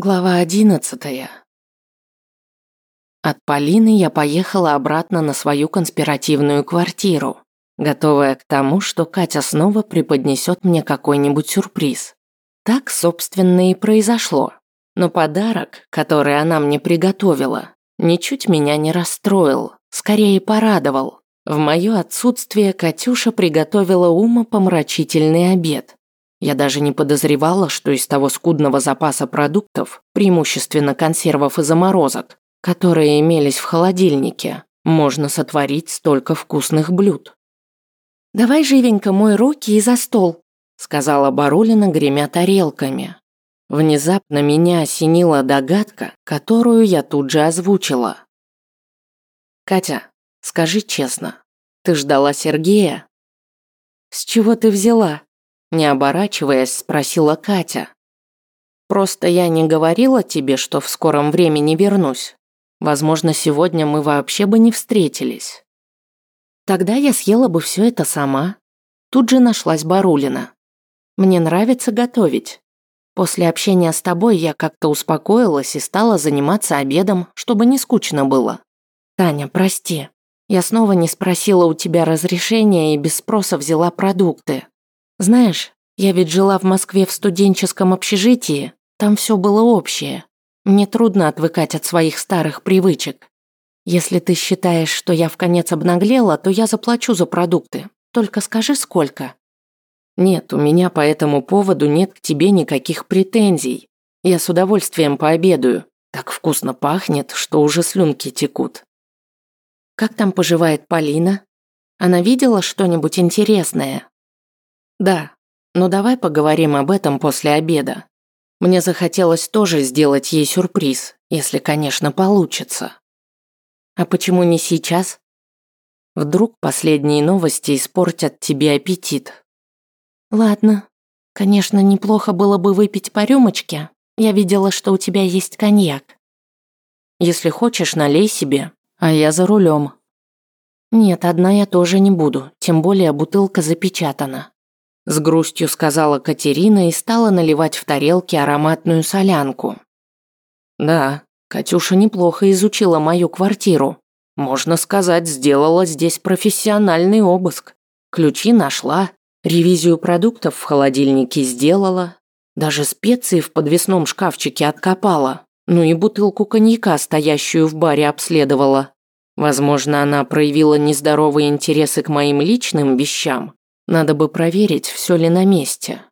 Глава одиннадцатая. От Полины я поехала обратно на свою конспиративную квартиру, готовая к тому, что Катя снова преподнесет мне какой-нибудь сюрприз. Так, собственно, и произошло. Но подарок, который она мне приготовила, ничуть меня не расстроил, скорее порадовал. В мое отсутствие Катюша приготовила умопомрачительный обед. Я даже не подозревала, что из того скудного запаса продуктов, преимущественно консервов и заморозок, которые имелись в холодильнике, можно сотворить столько вкусных блюд. «Давай живенько мой руки и за стол», сказала Барулина, гремя тарелками. Внезапно меня осенила догадка, которую я тут же озвучила. «Катя, скажи честно, ты ждала Сергея?» «С чего ты взяла?» Не оборачиваясь, спросила Катя. «Просто я не говорила тебе, что в скором времени вернусь. Возможно, сегодня мы вообще бы не встретились». Тогда я съела бы все это сама. Тут же нашлась Барулина. Мне нравится готовить. После общения с тобой я как-то успокоилась и стала заниматься обедом, чтобы не скучно было. Таня, прости. Я снова не спросила у тебя разрешения и без спроса взяла продукты. Знаешь, я ведь жила в Москве в студенческом общежитии, там все было общее. Мне трудно отвыкать от своих старых привычек. Если ты считаешь, что я в конец обнаглела, то я заплачу за продукты. Только скажи, сколько. Нет, у меня по этому поводу нет к тебе никаких претензий. Я с удовольствием пообедаю. Так вкусно пахнет, что уже слюнки текут. Как там поживает Полина? Она видела что-нибудь интересное? Да, но давай поговорим об этом после обеда. Мне захотелось тоже сделать ей сюрприз, если, конечно, получится. А почему не сейчас? Вдруг последние новости испортят тебе аппетит. Ладно. Конечно, неплохо было бы выпить по рюмочке. Я видела, что у тебя есть коньяк. Если хочешь, налей себе, а я за рулем. Нет, одна я тоже не буду, тем более бутылка запечатана. С грустью сказала Катерина и стала наливать в тарелки ароматную солянку. Да, Катюша неплохо изучила мою квартиру. Можно сказать, сделала здесь профессиональный обыск. Ключи нашла, ревизию продуктов в холодильнике сделала, даже специи в подвесном шкафчике откопала, ну и бутылку коньяка, стоящую в баре, обследовала. Возможно, она проявила нездоровые интересы к моим личным вещам, надо бы проверить, все ли на месте.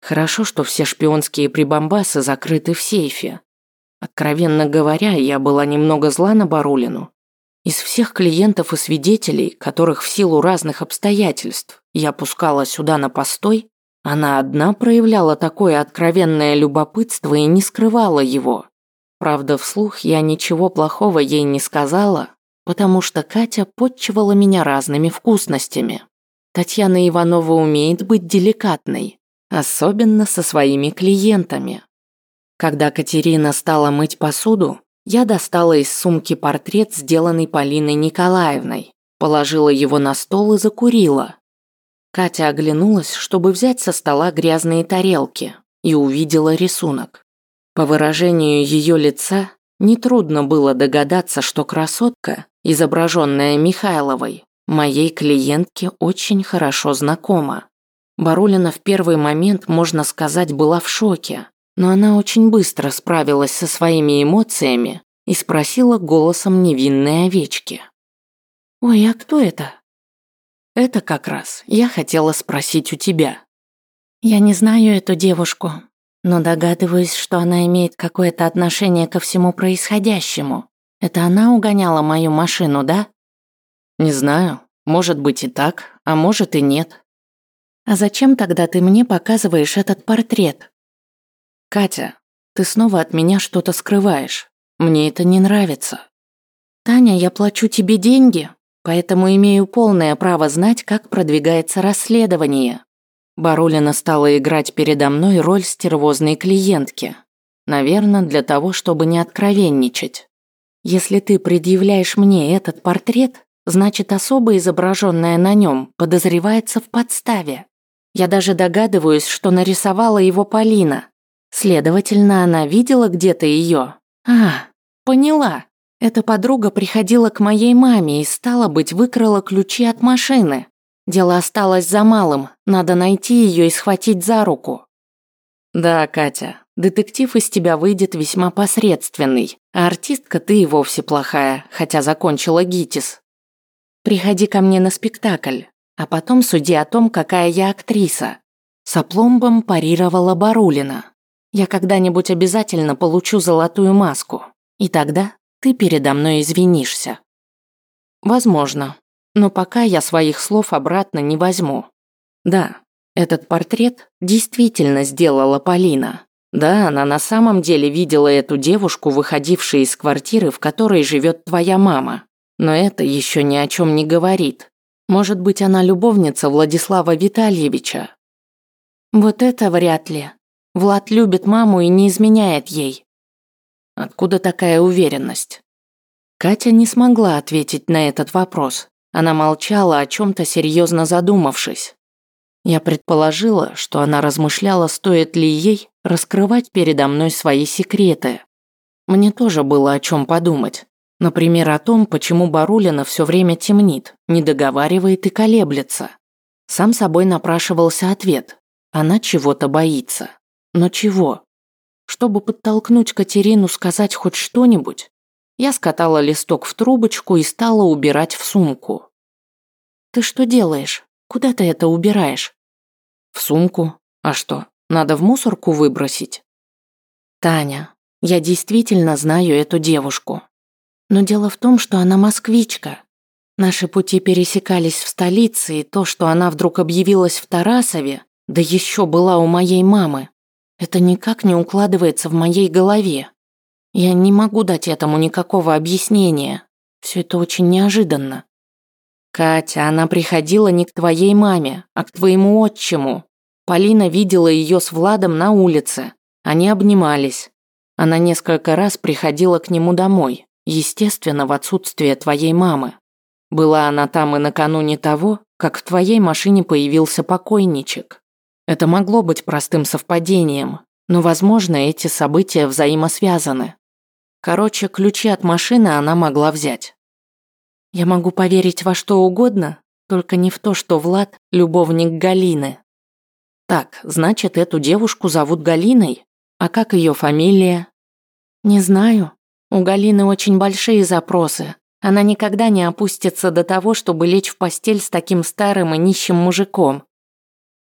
Хорошо, что все шпионские прибамбасы закрыты в сейфе. Откровенно говоря, я была немного зла на Барулину. Из всех клиентов и свидетелей, которых в силу разных обстоятельств я пускала сюда на постой, она одна проявляла такое откровенное любопытство и не скрывала его. Правда, вслух я ничего плохого ей не сказала, потому что Катя подчивала меня разными вкусностями. Татьяна Иванова умеет быть деликатной, особенно со своими клиентами. Когда Катерина стала мыть посуду, я достала из сумки портрет, сделанный Полиной Николаевной, положила его на стол и закурила. Катя оглянулась, чтобы взять со стола грязные тарелки, и увидела рисунок. По выражению ее лица, нетрудно было догадаться, что красотка, изображенная Михайловой, моей клиентке очень хорошо знакома. Барулина в первый момент, можно сказать, была в шоке, но она очень быстро справилась со своими эмоциями и спросила голосом невинной овечки. «Ой, а кто это?» «Это как раз я хотела спросить у тебя». «Я не знаю эту девушку, но догадываюсь, что она имеет какое-то отношение ко всему происходящему. Это она угоняла мою машину, да?» Не знаю, может быть и так, а может и нет. А зачем тогда ты мне показываешь этот портрет? Катя, ты снова от меня что-то скрываешь. Мне это не нравится. Таня, я плачу тебе деньги, поэтому имею полное право знать, как продвигается расследование. Барулина стала играть передо мной роль стервозной клиентки. Наверное, для того, чтобы не откровенничать. Если ты предъявляешь мне этот портрет, Значит, особо изображенная на нем подозревается в подставе. Я даже догадываюсь, что нарисовала его Полина. Следовательно, она видела где-то ее. А, поняла. Эта подруга приходила к моей маме и, стало быть, выкрала ключи от машины. Дело осталось за малым, надо найти ее и схватить за руку. Да, Катя, детектив из тебя выйдет весьма посредственный, а артистка ты и вовсе плохая, хотя закончила ГИТИС. Приходи ко мне на спектакль, а потом суди о том, какая я актриса. С опломбом парировала Барулина. Я когда-нибудь обязательно получу золотую маску, и тогда ты передо мной извинишься. Возможно, но пока я своих слов обратно не возьму. Да, этот портрет действительно сделала Полина. Да, она на самом деле видела эту девушку, выходившую из квартиры, в которой живет твоя мама. Но это еще ни о чем не говорит. Может быть, она любовница Владислава Витальевича. Вот это вряд ли. Влад любит маму и не изменяет ей. Откуда такая уверенность? Катя не смогла ответить на этот вопрос. Она молчала, о чем то серьезно задумавшись. Я предположила, что она размышляла, стоит ли ей раскрывать передо мной свои секреты. Мне тоже было о чем подумать. Например, о том, почему Барулина все время темнит, не договаривает и колеблется. Сам собой напрашивался ответ. Она чего-то боится. Но чего? Чтобы подтолкнуть Катерину сказать хоть что-нибудь, я скатала листок в трубочку и стала убирать в сумку. «Ты что делаешь? Куда ты это убираешь?» «В сумку. А что, надо в мусорку выбросить?» «Таня, я действительно знаю эту девушку. Но дело в том, что она москвичка. Наши пути пересекались в столице, и то, что она вдруг объявилась в Тарасове, да еще была у моей мамы, это никак не укладывается в моей голове. Я не могу дать этому никакого объяснения. Все это очень неожиданно. Катя, она приходила не к твоей маме, а к твоему отчиму. Полина видела ее с Владом на улице. Они обнимались. Она несколько раз приходила к нему домой, естественно, в отсутствие твоей мамы. Была она там и накануне того, как в твоей машине появился покойничек. Это могло быть простым совпадением, но, возможно, эти события взаимосвязаны. Короче, ключи от машины она могла взять. Я могу поверить во что угодно, только не в то, что Влад – любовник Галины. Так, значит, эту девушку зовут Галиной? А как ее фамилия? Не знаю. У Галины очень большие запросы. Она никогда не опустится до того, чтобы лечь в постель с таким старым и нищим мужиком.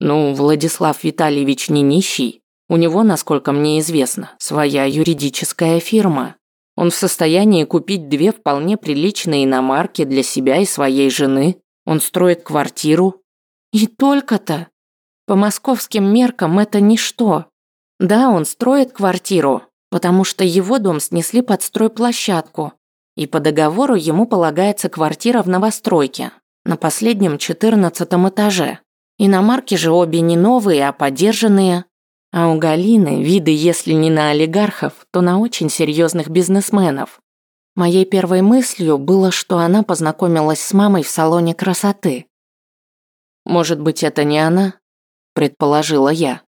Ну, Владислав Витальевич не нищий. У него, насколько мне известно, своя юридическая фирма. Он в состоянии купить две вполне приличные иномарки для себя и своей жены. Он строит квартиру. И только-то. По московским меркам это ничто. Да, он строит квартиру, потому что его дом снесли под стройплощадку. И по договору ему полагается квартира в новостройке, на последнем четырнадцатом этаже. Иномарки же обе не новые, а подержанные. А у Галины виды, если не на олигархов, то на очень серьезных бизнесменов. Моей первой мыслью было, что она познакомилась с мамой в салоне красоты. «Может быть, это не она?» – предположила я.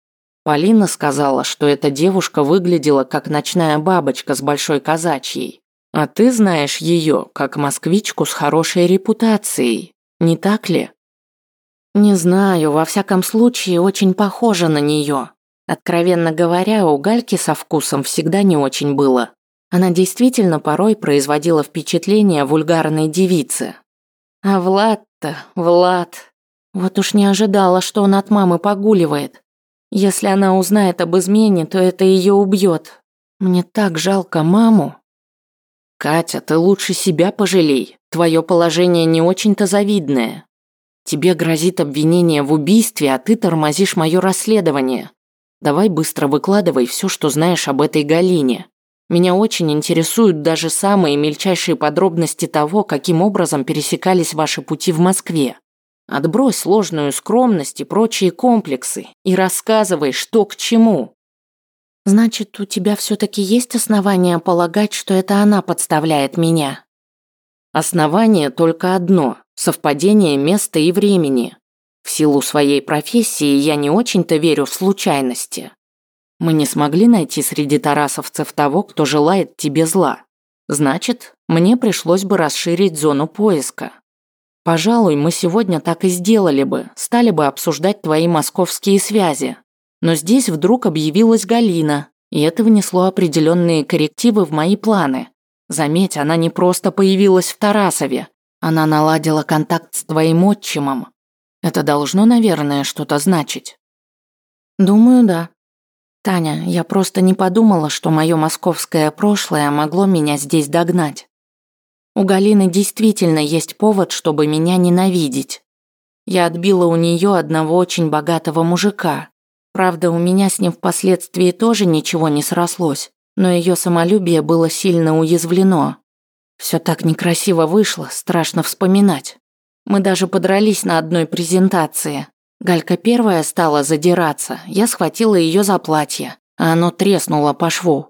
Полина сказала, что эта девушка выглядела как ночная бабочка с большой казачьей. А ты знаешь ее как москвичку с хорошей репутацией, не так ли? Не знаю, во всяком случае, очень похожа на нее. Откровенно говоря, у Гальки со вкусом всегда не очень было. Она действительно порой производила впечатление вульгарной девицы. А Влад-то, Влад... Вот уж не ожидала, что он от мамы погуливает. Если она узнает об измене, то это ее убьет. Мне так жалко маму. Катя, ты лучше себя пожалей. Твое положение не очень-то завидное. Тебе грозит обвинение в убийстве, а ты тормозишь мое расследование. Давай быстро выкладывай все, что знаешь об этой Галине. Меня очень интересуют даже самые мельчайшие подробности того, каким образом пересекались ваши пути в Москве. Отбрось ложную скромность и прочие комплексы и рассказывай, что к чему. Значит, у тебя все-таки есть основания полагать, что это она подставляет меня? Основание только одно – совпадение места и времени. В силу своей профессии я не очень-то верю в случайности. Мы не смогли найти среди тарасовцев того, кто желает тебе зла. Значит, мне пришлось бы расширить зону поиска. Пожалуй, мы сегодня так и сделали бы, стали бы обсуждать твои московские связи. Но здесь вдруг объявилась Галина, и это внесло определенные коррективы в мои планы. Заметь, она не просто появилась в Тарасове, она наладила контакт с твоим отчимом. Это должно, наверное, что-то значить. Думаю, да. Таня, я просто не подумала, что мое московское прошлое могло меня здесь догнать. У Галины действительно есть повод, чтобы меня ненавидеть. Я отбила у нее одного очень богатого мужика. Правда, у меня с ним впоследствии тоже ничего не срослось, но ее самолюбие было сильно уязвлено. Все так некрасиво вышло, страшно вспоминать. Мы даже подрались на одной презентации. Галька первая стала задираться, я схватила ее за платье, а оно треснуло по шву.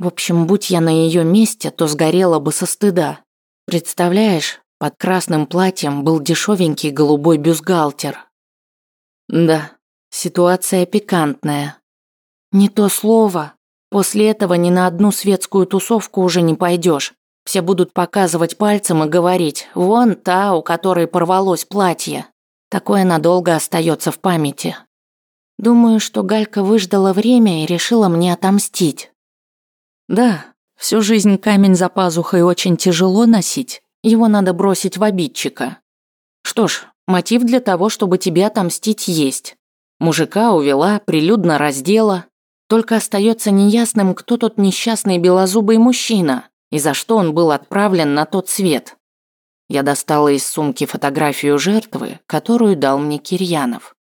В общем, будь я на ее месте, то сгорела бы со стыда. Представляешь, под красным платьем был дешевенький голубой бюстгальтер. Да, ситуация пикантная. Не то слово. После этого ни на одну светскую тусовку уже не пойдешь. Все будут показывать пальцем и говорить «Вон та, у которой порвалось платье». Такое надолго остается в памяти. Думаю, что Галька выждала время и решила мне отомстить. Да, всю жизнь камень за пазухой очень тяжело носить. Его надо бросить в обидчика. Что ж, мотив для того, чтобы тебе отомстить, есть. Мужика увела, прилюдно раздела. Только остается неясным, кто тот несчастный белозубый мужчина и за что он был отправлен на тот свет. Я достала из сумки фотографию жертвы, которую дал мне Кирьянов.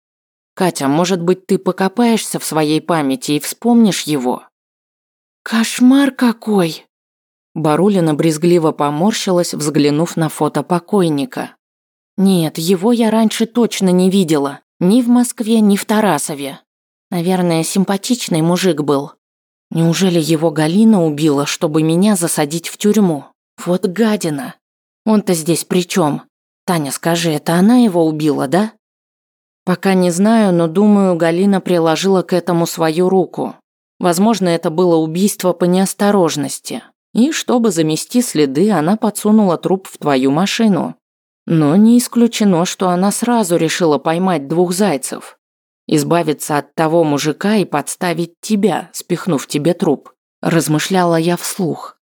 Катя, может быть, ты покопаешься в своей памяти и вспомнишь его? Кошмар какой! Барулина брезгливо поморщилась, взглянув на фото покойника. Нет, его я раньше точно не видела. Ни в Москве, ни в Тарасове. Наверное, симпатичный мужик был. Неужели его Галина убила, чтобы меня засадить в тюрьму? Вот гадина. Он-то здесь при чем? Таня, скажи, это она его убила, да? Пока не знаю, но думаю, Галина приложила к этому свою руку. Возможно, это было убийство по неосторожности. И чтобы замести следы, она подсунула труп в твою машину. Но не исключено, что она сразу решила поймать двух зайцев. Избавиться от того мужика и подставить тебя, спихнув тебе труп. Размышляла я вслух.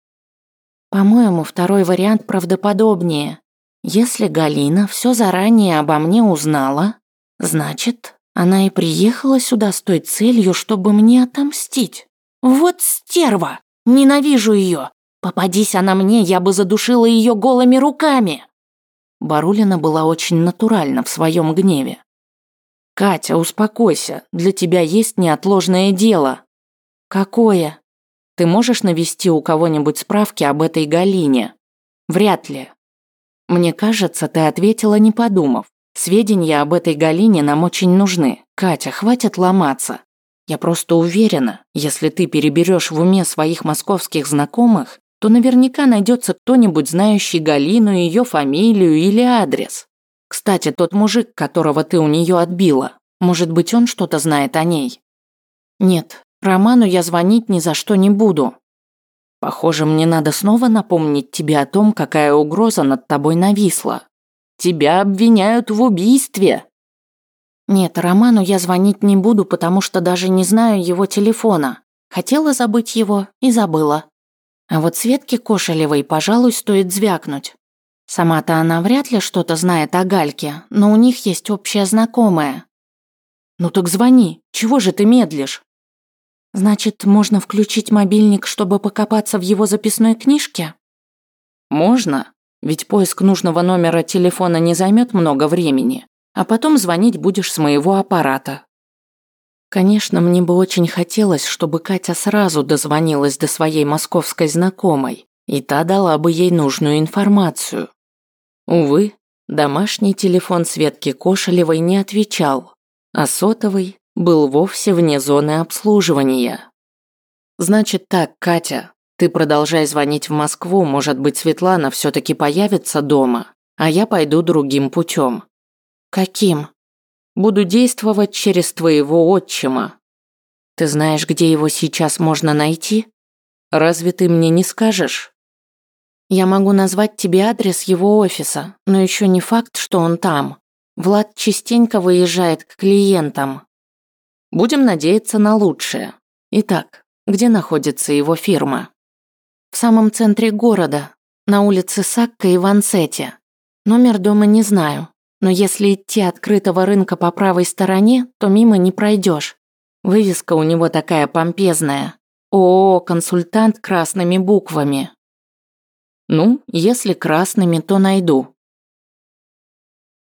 По-моему, второй вариант правдоподобнее. Если Галина все заранее обо мне узнала, значит, она и приехала сюда с той целью, чтобы мне отомстить. Вот стерва! Ненавижу ее! Попадись она мне, я бы задушила ее голыми руками!» Барулина была очень натуральна в своем гневе. «Катя, успокойся, для тебя есть неотложное дело». «Какое?» «Ты можешь навести у кого-нибудь справки об этой Галине?» «Вряд ли». «Мне кажется, ты ответила, не подумав. Сведения об этой Галине нам очень нужны. Катя, хватит ломаться. Я просто уверена, если ты переберешь в уме своих московских знакомых, то наверняка найдется кто-нибудь, знающий Галину, ее фамилию или адрес. Кстати, тот мужик, которого ты у нее отбила, может быть, он что-то знает о ней? Нет, Роману я звонить ни за что не буду. Похоже, мне надо снова напомнить тебе о том, какая угроза над тобой нависла. Тебя обвиняют в убийстве. Нет, Роману я звонить не буду, потому что даже не знаю его телефона. Хотела забыть его и забыла. А вот Светке Кошелевой, пожалуй, стоит звякнуть. Сама-то она вряд ли что-то знает о Гальке, но у них есть общая знакомая. Ну так звони, чего же ты медлишь? Значит, можно включить мобильник, чтобы покопаться в его записной книжке? Можно, ведь поиск нужного номера телефона не займет много времени, а потом звонить будешь с моего аппарата. Конечно, мне бы очень хотелось, чтобы Катя сразу дозвонилась до своей московской знакомой, и та дала бы ей нужную информацию. Увы, домашний телефон Светки Кошелевой не отвечал, а сотовый был вовсе вне зоны обслуживания. Значит так, Катя, ты продолжай звонить в Москву, может быть, Светлана все таки появится дома, а я пойду другим путем. Каким? Буду действовать через твоего отчима. Ты знаешь, где его сейчас можно найти? Разве ты мне не скажешь? Я могу назвать тебе адрес его офиса, но еще не факт, что он там. Влад частенько выезжает к клиентам. Будем надеяться на лучшее. Итак, где находится его фирма? В самом центре города, на улице Сакка и Вансете. Номер дома не знаю, но если идти открытого рынка по правой стороне, то мимо не пройдешь. Вывеска у него такая помпезная. ООО «Консультант» красными буквами. Ну, если красными, то найду.